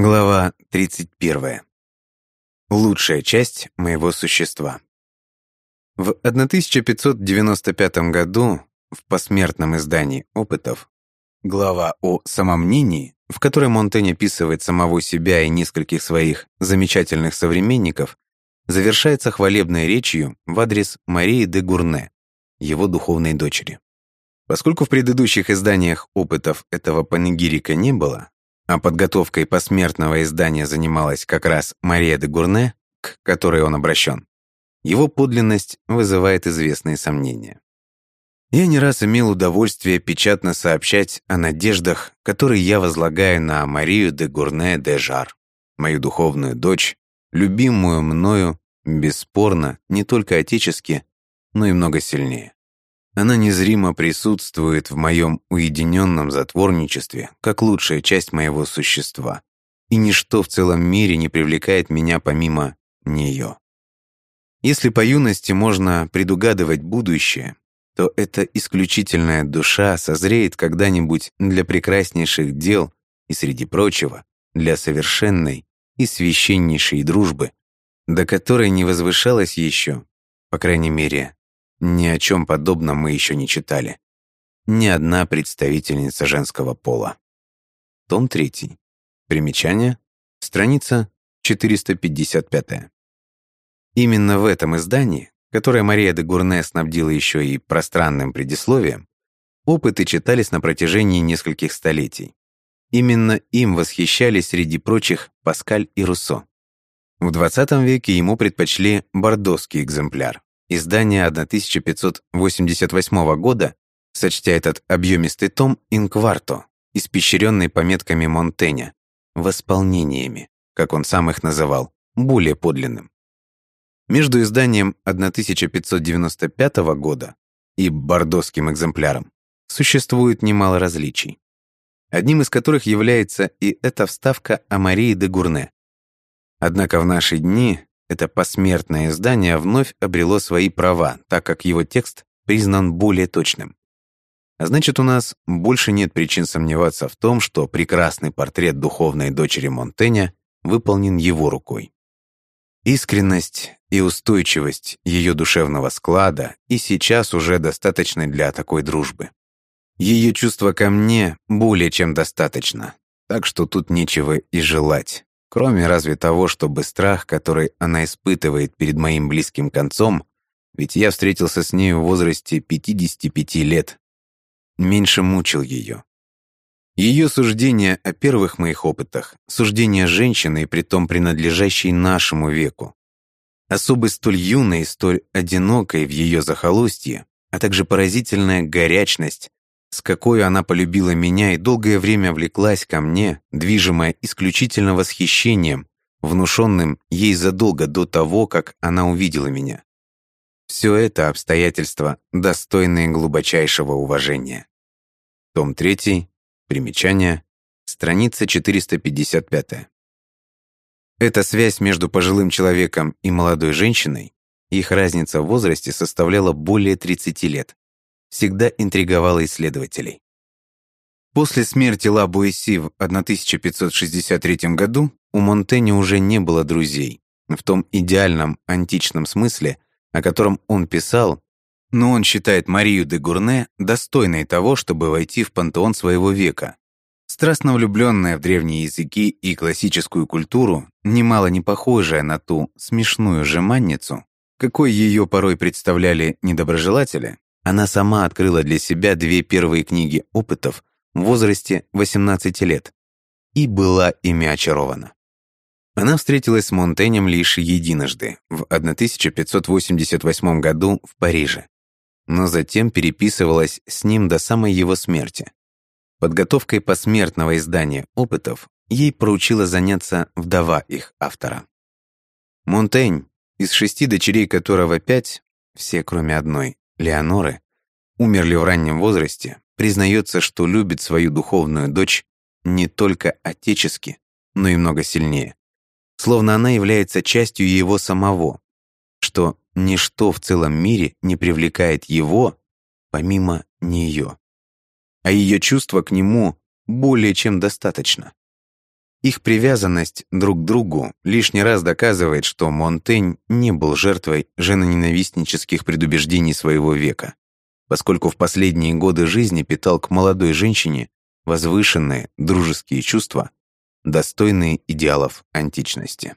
Глава 31. Лучшая часть моего существа. В 1595 году в посмертном издании «Опытов» глава о самомнении, в которой Монтень описывает самого себя и нескольких своих замечательных современников, завершается хвалебной речью в адрес Марии де Гурне, его духовной дочери. Поскольку в предыдущих изданиях «Опытов» этого панегирика не было, а подготовкой посмертного издания занималась как раз Мария де Гурне, к которой он обращен, его подлинность вызывает известные сомнения. Я не раз имел удовольствие печатно сообщать о надеждах, которые я возлагаю на Марию де Гурне де Жар, мою духовную дочь, любимую мною, бесспорно, не только отечески, но и много сильнее. Она незримо присутствует в моем уединенном затворничестве, как лучшая часть моего существа, и ничто в целом мире не привлекает меня помимо нее. Если по юности можно предугадывать будущее, то эта исключительная душа созреет когда-нибудь для прекраснейших дел и, среди прочего, для совершенной и священнейшей дружбы, до которой не возвышалась еще, по крайней мере, ни о чем подобном мы еще не читали. Ни одна представительница женского пола. Том 3. Примечание. Страница 455. Именно в этом издании, которое Мария де Гурне снабдила еще и пространным предисловием, опыты читались на протяжении нескольких столетий. Именно им восхищались среди прочих Паскаль и Руссо. В XX веке ему предпочли бордоский экземпляр, Издание 1588 года, сочтя этот объемистый том инкварто, испещренный пометками Монтэня, восполнениями, как он сам их называл, более подлинным. Между изданием 1595 года и бордосским экземпляром существует немало различий, одним из которых является и эта вставка о Марии де Гурне. Однако в наши дни это посмертное издание вновь обрело свои права, так как его текст признан более точным. А значит, у нас больше нет причин сомневаться в том, что прекрасный портрет духовной дочери Монтэня выполнен его рукой. Искренность и устойчивость ее душевного склада и сейчас уже достаточны для такой дружбы. Ее чувство ко мне более чем достаточно, так что тут нечего и желать. Кроме разве того, чтобы страх, который она испытывает перед моим близким концом, ведь я встретился с ней в возрасте 55 лет, меньше мучил ее. Ее суждение о первых моих опытах, суждение женщины, притом принадлежащей нашему веку, особо столь юной и столь одинокой в ее захолустье, а также поразительная горячность, с какой она полюбила меня и долгое время влеклась ко мне, движимая исключительно восхищением, внушенным ей задолго до того, как она увидела меня. Все это обстоятельства, достойные глубочайшего уважения. Том 3, примечание, страница 455. Эта связь между пожилым человеком и молодой женщиной, их разница в возрасте составляла более 30 лет всегда интриговала исследователей. После смерти Ла Буэси в 1563 году у Монтэня уже не было друзей, в том идеальном античном смысле, о котором он писал, но он считает Марию де Гурне достойной того, чтобы войти в пантеон своего века. Страстно влюбленная в древние языки и классическую культуру, немало не похожая на ту смешную жеманницу, какой ее порой представляли недоброжелатели, она сама открыла для себя две первые книги опытов в возрасте 18 лет и была ими очарована. Она встретилась с Монтенем лишь единожды, в 1588 году в Париже, но затем переписывалась с ним до самой его смерти. Подготовкой посмертного издания опытов ей поручила заняться вдова их автора. Монтень, из шести дочерей которого пять, все кроме одной, Леоноры, умерли в раннем возрасте, признается, что любит свою духовную дочь не только отечески, но и много сильнее. Словно она является частью его самого, что ничто в целом мире не привлекает его, помимо нее. А ее чувства к нему более чем достаточно. Их привязанность друг к другу лишний раз доказывает, что Монтень не был жертвой женоненавистнических предубеждений своего века, поскольку в последние годы жизни питал к молодой женщине возвышенные дружеские чувства, достойные идеалов античности.